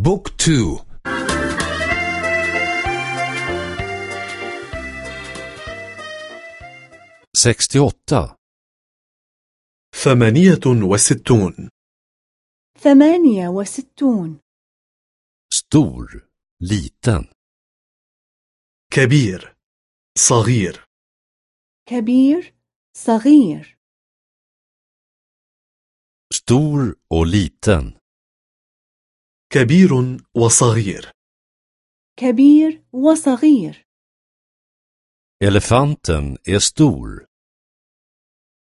بوك تو. sextioåtta ثمانية وستون. ثمانية وستون. stor liten كبير. صغير. كبير. صغير. stor och liten كبير وصغير. كبير وصغير. Elefanten är stor.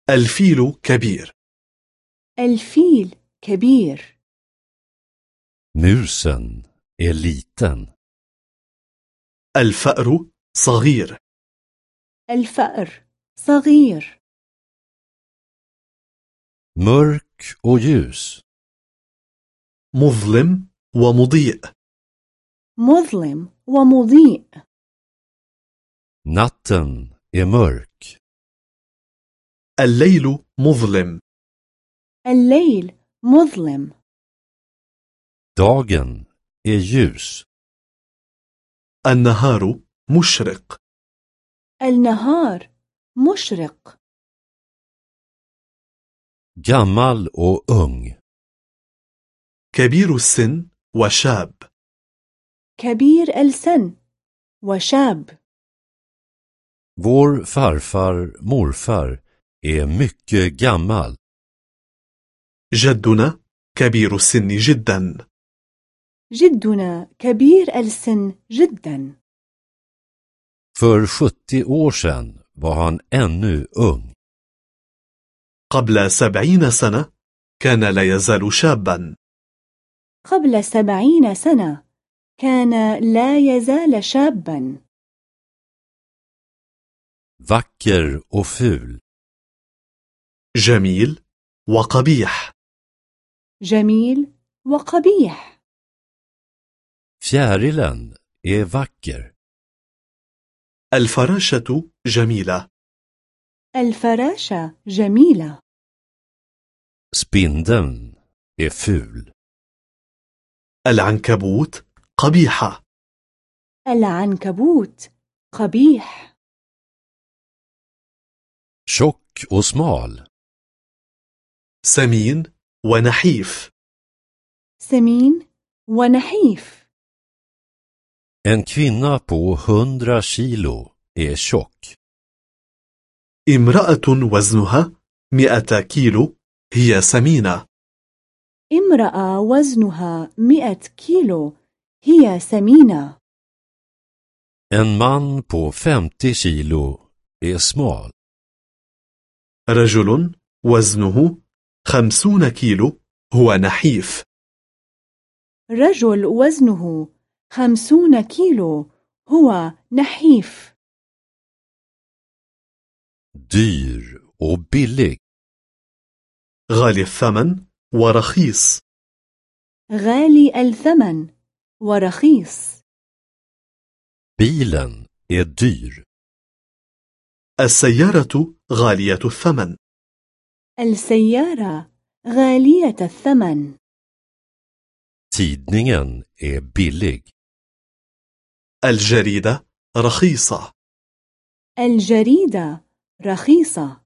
الفيل كبير. الفيل كبير. Musen är liten. الفأر صغير. الفأر صغير. Mörk och ljus. مظلم ومضيء. مظلم ومضيء. natten är mörk الليل مظلم. الليل مظلم. dagen är ljus النهار مشرق. النهار مشرق. gammal och ung كبير السن وشاب. كبير السن وشاب. Vår farfar morfar är mycket gammal. جدنا كبير السن جدا. جدنا كبير السن جدا. För 70 år sedan var han ännu ung. قبل سبعين سنة كان لا يزال شابا. قبل سبعين سنة. كان لا يزال شابا. Vacker och ful. جميل وقبيح. جميل وقبيح. Fjärilen är vacker. الفراشة جميلة. الفراشة جميلة. Spindeln är ful. العنكبوت قبيحة العنكبوت قبيح. tjock och smal سمين ونحيف. سمين ونحيف. En kvinna på 100 kilo är tjock. امرأة وزنها مئة كيلو هي سمينة. امرأة وزنها مئة كيلو. هي سمينة. En man på 50 kilo är smal. رجل وزنه خمسون كيلو هو نحيف. رجل وزنه خمسون كيلو هو نحيف. Dyr och billig. غالي الثمن ورخيص. غالي الثمن ورخيص. bilen är dyr السيارة غالية الثمن. السيارة غالية الثمن. tidningen är billig الجريدة رخيصة. الجريدة رخيصة.